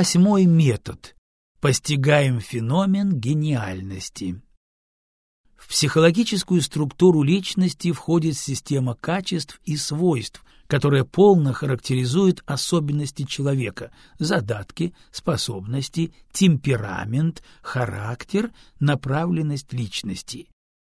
Восьмой метод. Постигаем феномен гениальности. В психологическую структуру личности входит система качеств и свойств, которая полно характеризует особенности человека, задатки, способности, темперамент, характер, направленность личности.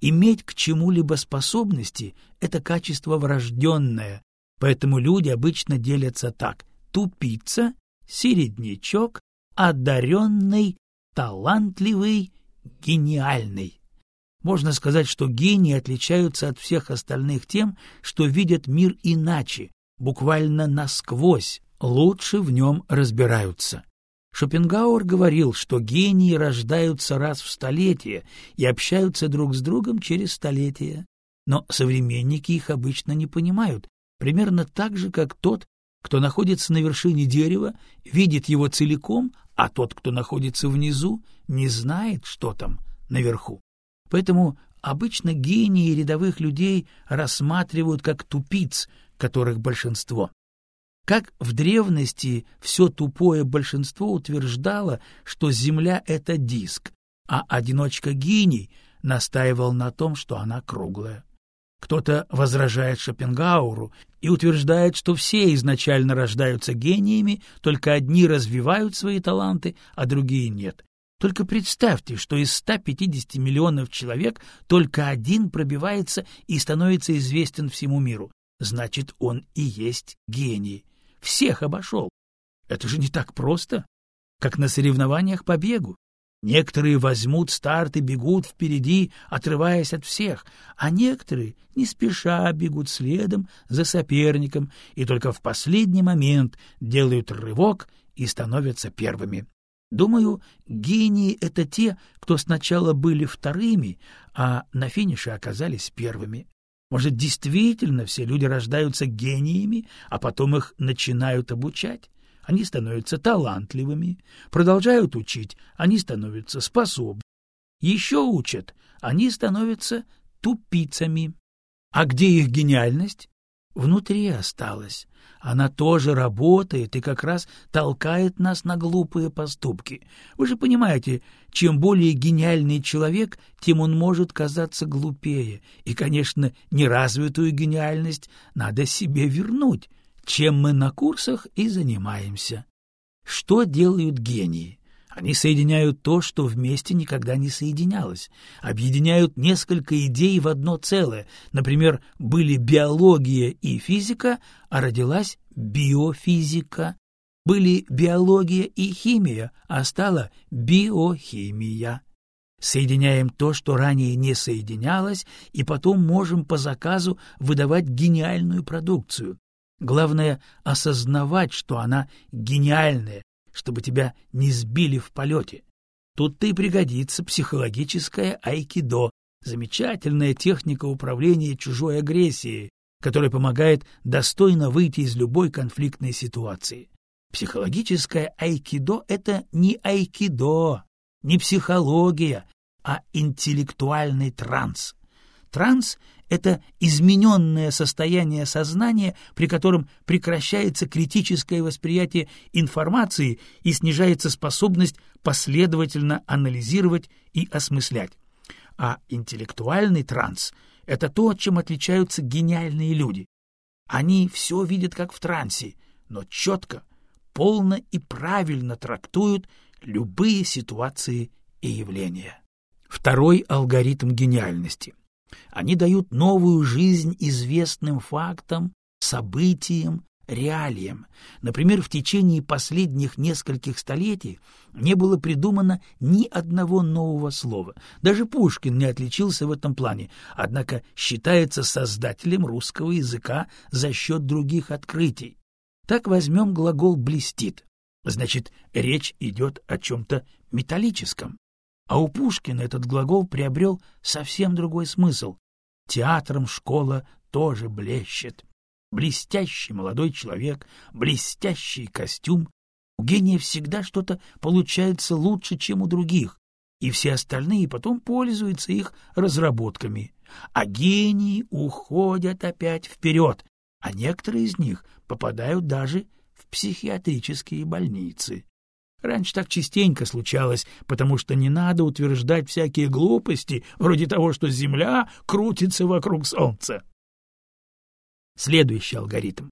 Иметь к чему-либо способности — это качество врожденное, поэтому люди обычно делятся так — тупица, середнячок, одаренный, талантливый, гениальный. Можно сказать, что гении отличаются от всех остальных тем, что видят мир иначе, буквально насквозь, лучше в нем разбираются. Шопенгауэр говорил, что гении рождаются раз в столетие и общаются друг с другом через столетия. Но современники их обычно не понимают, примерно так же, как тот, кто находится на вершине дерева, видит его целиком, а тот, кто находится внизу, не знает, что там наверху. Поэтому обычно гении рядовых людей рассматривают как тупиц, которых большинство. Как в древности все тупое большинство утверждало, что Земля — это диск, а одиночка-гений настаивал на том, что она круглая. Кто-то возражает Шопенгауру и утверждает, что все изначально рождаются гениями, только одни развивают свои таланты, а другие нет. Только представьте, что из 150 миллионов человек только один пробивается и становится известен всему миру. Значит, он и есть гений. Всех обошел. Это же не так просто, как на соревнованиях по бегу. Некоторые возьмут старт и бегут впереди, отрываясь от всех, а некоторые не спеша бегут следом за соперником и только в последний момент делают рывок и становятся первыми. Думаю, гении — это те, кто сначала были вторыми, а на финише оказались первыми. Может, действительно все люди рождаются гениями, а потом их начинают обучать? Они становятся талантливыми, продолжают учить, они становятся способны, еще учат, они становятся тупицами. А где их гениальность? Внутри осталась. Она тоже работает и как раз толкает нас на глупые поступки. Вы же понимаете, чем более гениальный человек, тем он может казаться глупее. И, конечно, неразвитую гениальность надо себе вернуть чем мы на курсах и занимаемся. Что делают гении? Они соединяют то, что вместе никогда не соединялось, объединяют несколько идей в одно целое. Например, были биология и физика, а родилась биофизика. Были биология и химия, а стала биохимия. Соединяем то, что ранее не соединялось, и потом можем по заказу выдавать гениальную продукцию. Главное — осознавать, что она гениальная, чтобы тебя не сбили в полете. Тут-то и пригодится психологическое айкидо, замечательная техника управления чужой агрессией, которая помогает достойно выйти из любой конфликтной ситуации. Психологическое айкидо — это не айкидо, не психология, а интеллектуальный транс. Транс это измененное состояние сознания, при котором прекращается критическое восприятие информации и снижается способность последовательно анализировать и осмыслять. А интеллектуальный транс — это то, чем отличаются гениальные люди. Они все видят как в трансе, но четко, полно и правильно трактуют любые ситуации и явления. Второй алгоритм гениальности — они дают новую жизнь известным фактам, событиям, реалиям. Например, в течение последних нескольких столетий не было придумано ни одного нового слова. Даже Пушкин не отличился в этом плане, однако считается создателем русского языка за счет других открытий. Так возьмем глагол «блестит». Значит, речь идет о чем-то металлическом. А у Пушкина этот глагол приобрел совсем другой смысл. Театром школа тоже блещет. Блестящий молодой человек, блестящий костюм. У гения всегда что-то получается лучше, чем у других, и все остальные потом пользуются их разработками. А гении уходят опять вперед, а некоторые из них попадают даже в психиатрические больницы. Раньше так частенько случалось, потому что не надо утверждать всякие глупости, вроде того, что Земля крутится вокруг Солнца. Следующий алгоритм.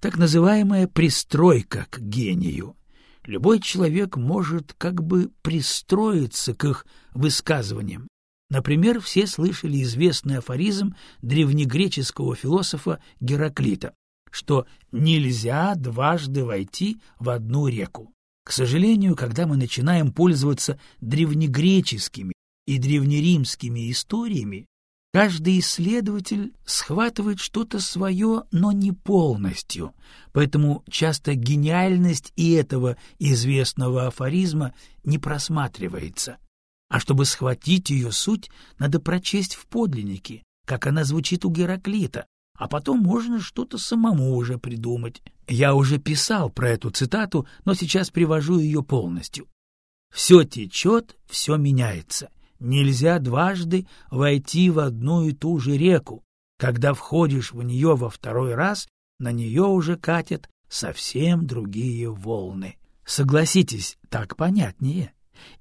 Так называемая пристройка к гению. Любой человек может как бы пристроиться к их высказываниям. Например, все слышали известный афоризм древнегреческого философа Гераклита, что нельзя дважды войти в одну реку. К сожалению, когда мы начинаем пользоваться древнегреческими и древнеримскими историями, каждый исследователь схватывает что-то свое, но не полностью, поэтому часто гениальность и этого известного афоризма не просматривается. А чтобы схватить ее суть, надо прочесть в подлиннике, как она звучит у Гераклита, а потом можно что-то самому уже придумать. Я уже писал про эту цитату, но сейчас привожу ее полностью. «Все течет, все меняется. Нельзя дважды войти в одну и ту же реку. Когда входишь в нее во второй раз, на нее уже катят совсем другие волны. Согласитесь, так понятнее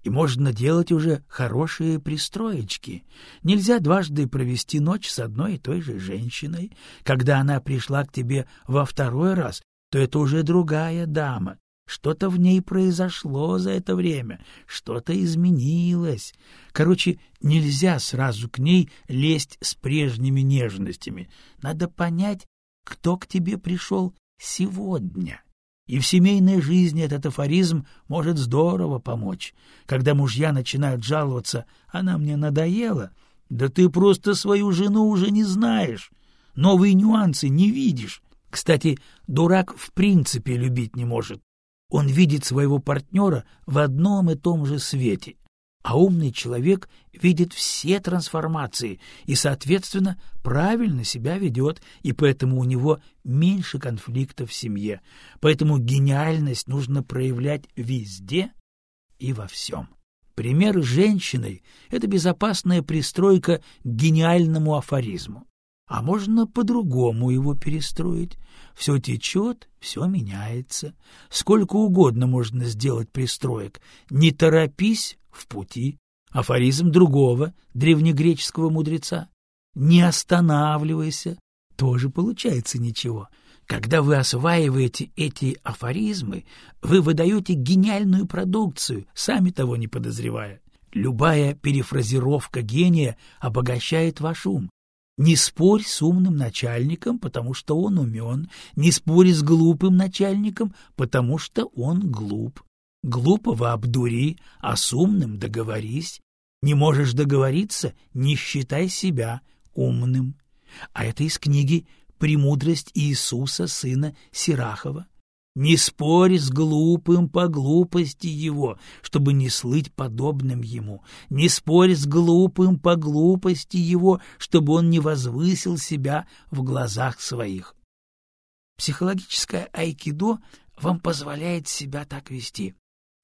и можно делать уже хорошие пристроечки. Нельзя дважды провести ночь с одной и той же женщиной. Когда она пришла к тебе во второй раз, то это уже другая дама. Что-то в ней произошло за это время, что-то изменилось. Короче, нельзя сразу к ней лезть с прежними нежностями. Надо понять, кто к тебе пришел сегодня. И в семейной жизни этот афоризм может здорово помочь. Когда мужья начинают жаловаться «она мне надоела», да ты просто свою жену уже не знаешь, новые нюансы не видишь. Кстати, дурак в принципе любить не может. Он видит своего партнера в одном и том же свете а умный человек видит все трансформации и, соответственно, правильно себя ведет, и поэтому у него меньше конфликтов в семье. Поэтому гениальность нужно проявлять везде и во всем. Пример с женщиной — это безопасная пристройка к гениальному афоризму. А можно по-другому его перестроить. Все течет, все меняется. Сколько угодно можно сделать пристроек. Не торопись в пути. Афоризм другого, древнегреческого мудреца. Не останавливайся, тоже получается ничего. Когда вы осваиваете эти афоризмы, вы выдаете гениальную продукцию, сами того не подозревая. Любая перефразировка гения обогащает ваш ум. Не спорь с умным начальником, потому что он умен, не спорь с глупым начальником, потому что он глуп. Глупого обдури, а с умным договорись. Не можешь договориться — не считай себя умным. А это из книги «Премудрость Иисуса, сына Сирахова». Не спорь с глупым по глупости его, чтобы не слыть подобным ему. Не спорь с глупым по глупости его, чтобы он не возвысил себя в глазах своих. Психологическое айкидо вам позволяет себя так вести.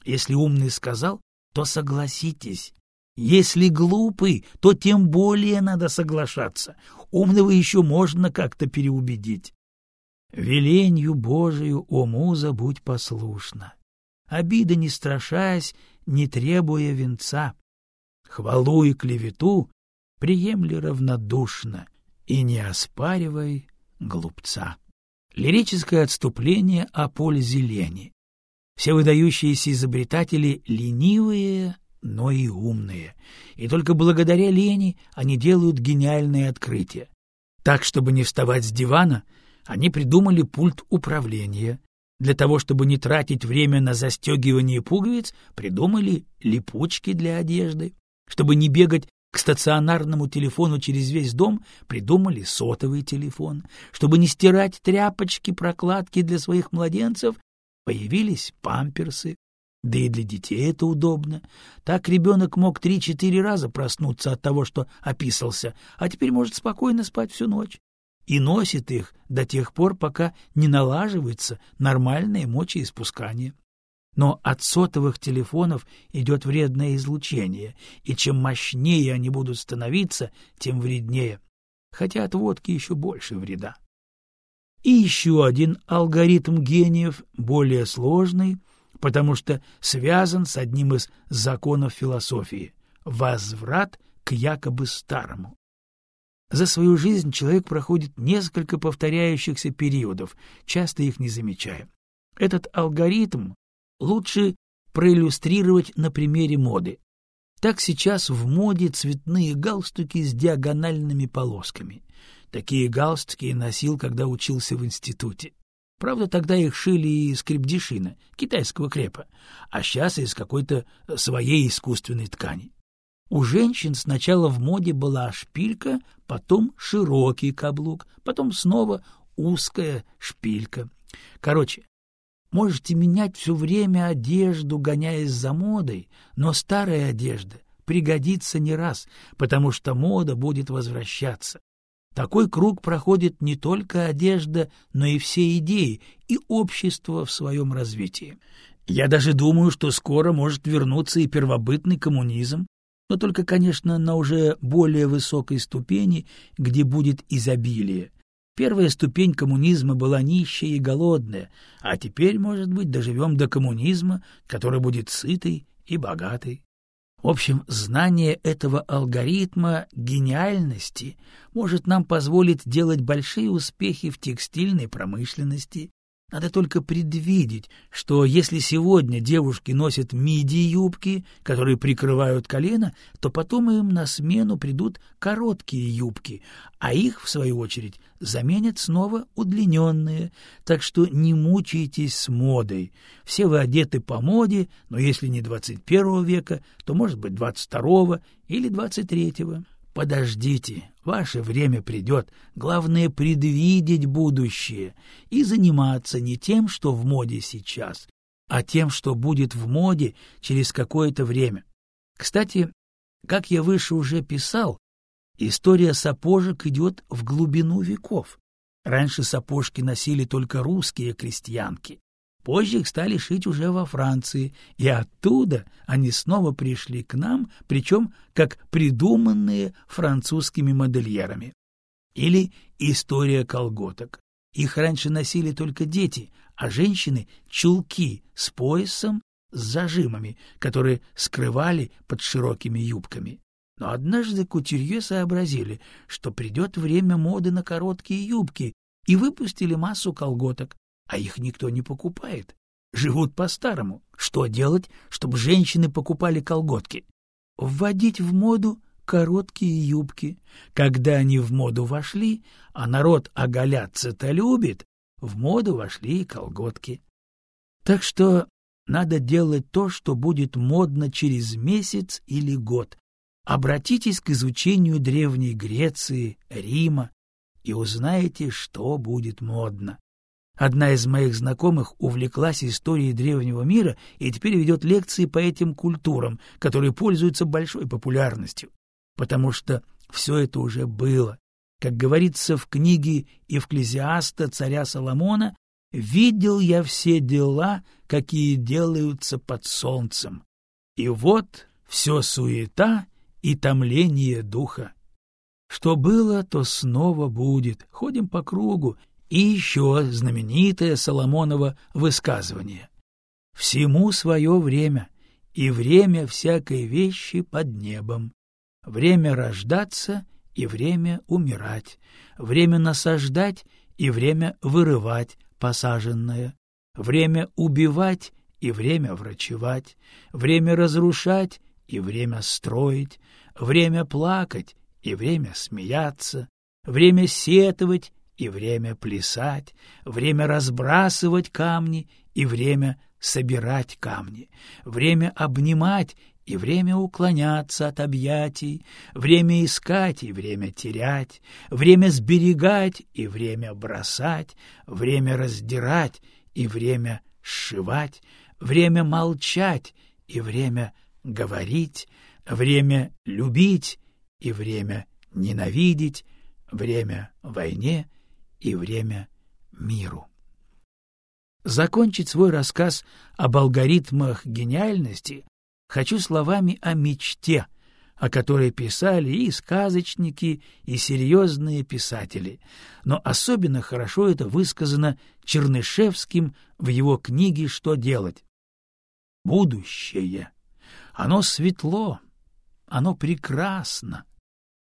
Если умный сказал, то согласитесь. Если глупый, то тем более надо соглашаться. Умного еще можно как-то переубедить. Веленью Божию, о муза, будь послушна. Обида не страшась, не требуя венца. Хвалу и клевету приемли равнодушно и не оспаривай глупца. Лирическое отступление о пользе лени. Все выдающиеся изобретатели ленивые, но и умные, и только благодаря лени они делают гениальные открытия. Так, чтобы не вставать с дивана, они придумали пульт управления. Для того, чтобы не тратить время на застегивание пуговиц, придумали липучки для одежды. Чтобы не бегать к стационарному телефону через весь дом, придумали сотовый телефон. Чтобы не стирать тряпочки, прокладки для своих младенцев, Появились памперсы, да и для детей это удобно. Так ребенок мог три-четыре раза проснуться от того, что описался, а теперь может спокойно спать всю ночь. И носит их до тех пор, пока не налаживается нормальное мочеиспускание. Но от сотовых телефонов идет вредное излучение, и чем мощнее они будут становиться, тем вреднее. Хотя от водки еще больше вреда. И еще один алгоритм гениев, более сложный, потому что связан с одним из законов философии — возврат к якобы старому. За свою жизнь человек проходит несколько повторяющихся периодов, часто их не замечая. Этот алгоритм лучше проиллюстрировать на примере моды. Так сейчас в моде цветные галстуки с диагональными полосками. Такие галстуки носил, когда учился в институте. Правда, тогда их шили из крепдешина, китайского крепа, а сейчас из какой-то своей искусственной ткани. У женщин сначала в моде была шпилька, потом широкий каблук, потом снова узкая шпилька. Короче, Можете менять все время одежду, гоняясь за модой, но старая одежда пригодится не раз, потому что мода будет возвращаться. Такой круг проходит не только одежда, но и все идеи и общество в своем развитии. Я даже думаю, что скоро может вернуться и первобытный коммунизм, но только, конечно, на уже более высокой ступени, где будет изобилие. Первая ступень коммунизма была нищая и голодная, а теперь, может быть, доживем до коммунизма, который будет сытый и богатый. В общем, знание этого алгоритма гениальности может нам позволить делать большие успехи в текстильной промышленности, надо только предвидеть, что если сегодня девушки носят миди-юбки, которые прикрывают колено, то потом им на смену придут короткие юбки, а их, в свою очередь, заменят снова удлиненные. Так что не мучайтесь с модой. Все вы одеты по моде, но если не 21 века, то, может быть, 22 или 23. -го. Подождите, ваше время придет, главное предвидеть будущее и заниматься не тем, что в моде сейчас, а тем, что будет в моде через какое-то время. Кстати, как я выше уже писал, история сапожек идет в глубину веков. Раньше сапожки носили только русские крестьянки, Позже их стали шить уже во Франции, и оттуда они снова пришли к нам, причем как придуманные французскими модельерами. Или история колготок. Их раньше носили только дети, а женщины — чулки с поясом с зажимами, которые скрывали под широкими юбками. Но однажды кутюрье сообразили, что придет время моды на короткие юбки, и выпустили массу колготок а их никто не покупает. Живут по-старому. Что делать, чтобы женщины покупали колготки? Вводить в моду короткие юбки. Когда они в моду вошли, а народ оголяться-то любит, в моду вошли и колготки. Так что надо делать то, что будет модно через месяц или год. Обратитесь к изучению Древней Греции, Рима, и узнаете, что будет модно. Одна из моих знакомых увлеклась историей древнего мира и теперь ведет лекции по этим культурам, которые пользуются большой популярностью, потому что все это уже было. Как говорится в книге Евклезиаста царя Соломона, «Видел я все дела, какие делаются под солнцем, и вот все суета и томление духа. Что было, то снова будет. Ходим по кругу, и еще знаменитое Соломоново высказывание. «Всему свое время, и время всякой вещи под небом. Время рождаться и время умирать, время насаждать и время вырывать посаженное, время убивать и время врачевать, время разрушать и время строить, время плакать и время смеяться, время сетовать и время плясать, время разбрасывать камни и время собирать камни, время обнимать и время уклоняться от объятий, время искать и время терять, время сберегать и время бросать, время раздирать и время сшивать, время молчать и время говорить, время любить и время ненавидеть, время войне и время миру. Закончить свой рассказ об алгоритмах гениальности хочу словами о мечте, о которой писали и сказочники, и серьезные писатели, но особенно хорошо это высказано Чернышевским в его книге «Что делать?». будущее. Оно светло, оно прекрасно.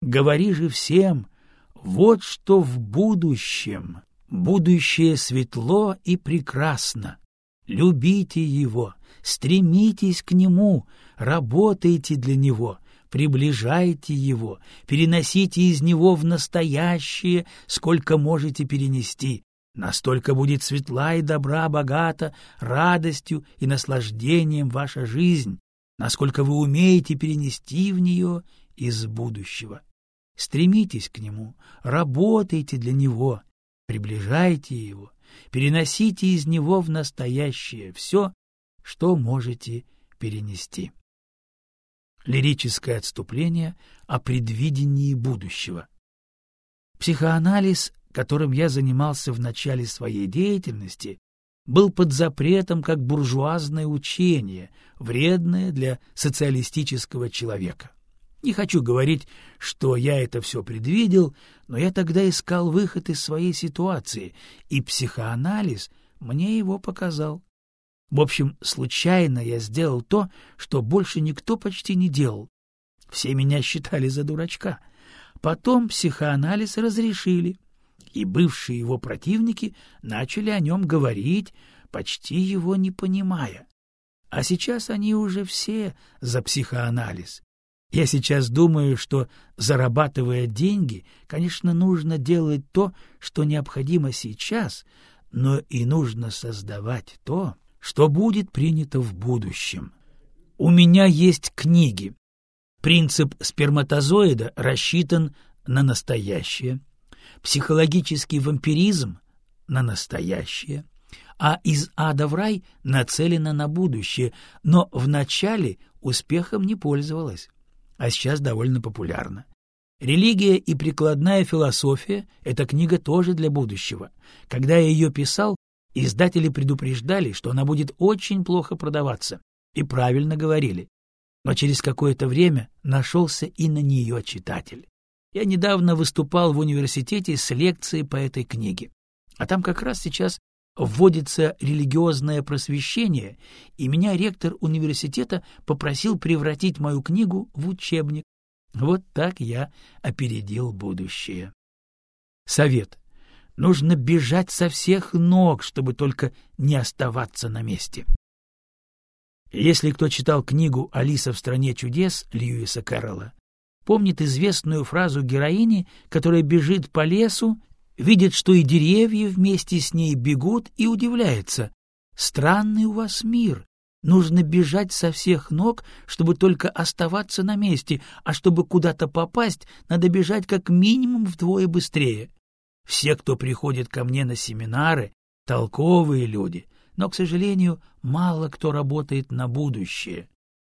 Говори же всем, вот что в будущем. Будущее светло и прекрасно. Любите его, стремитесь к нему, работайте для него, приближайте его, переносите из него в настоящее, сколько можете перенести. Настолько будет светла и добра, богата, радостью и наслаждением ваша жизнь, насколько вы умеете перенести в нее из будущего. Стремитесь к нему, работайте для него, приближайте его, переносите из него в настоящее все, что можете перенести. Лирическое отступление о предвидении будущего. Психоанализ, которым я занимался в начале своей деятельности, был под запретом как буржуазное учение, вредное для социалистического человека. Не хочу говорить, что я это все предвидел, но я тогда искал выход из своей ситуации, и психоанализ мне его показал. В общем, случайно я сделал то, что больше никто почти не делал. Все меня считали за дурачка. Потом психоанализ разрешили, и бывшие его противники начали о нем говорить, почти его не понимая. А сейчас они уже все за психоанализ. Я сейчас думаю, что, зарабатывая деньги, конечно, нужно делать то, что необходимо сейчас, но и нужно создавать то, что будет принято в будущем. У меня есть книги. Принцип сперматозоида рассчитан на настоящее, психологический вампиризм — на настоящее, а из ада в рай нацелена на будущее, но вначале успехом не пользовалась а сейчас довольно популярна. «Религия и прикладная философия» — эта книга тоже для будущего. Когда я ее писал, издатели предупреждали, что она будет очень плохо продаваться, и правильно говорили. Но через какое-то время нашелся и на нее читатель. Я недавно выступал в университете с лекцией по этой книге. А там как раз сейчас вводится религиозное просвещение, и меня ректор университета попросил превратить мою книгу в учебник. Вот так я опередил будущее. Совет. Нужно бежать со всех ног, чтобы только не оставаться на месте. Если кто читал книгу «Алиса в стране чудес» Льюиса Кэрролла, помнит известную фразу героини, которая бежит по лесу видит, что и деревья вместе с ней бегут, и удивляется. Странный у вас мир. Нужно бежать со всех ног, чтобы только оставаться на месте, а чтобы куда-то попасть, надо бежать как минимум вдвое быстрее. Все, кто приходит ко мне на семинары, толковые люди, но, к сожалению, мало кто работает на будущее.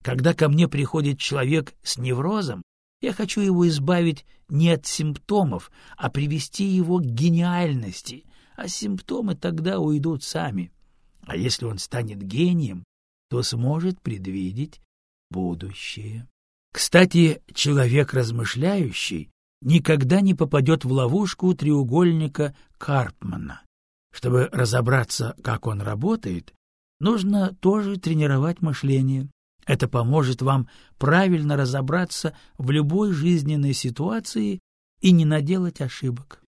Когда ко мне приходит человек с неврозом, я хочу его избавить не от симптомов, а привести его к гениальности, а симптомы тогда уйдут сами. А если он станет гением, то сможет предвидеть будущее. Кстати, человек размышляющий никогда не попадет в ловушку треугольника Карпмана. Чтобы разобраться, как он работает, нужно тоже тренировать мышление. Это поможет вам правильно разобраться в любой жизненной ситуации и не наделать ошибок.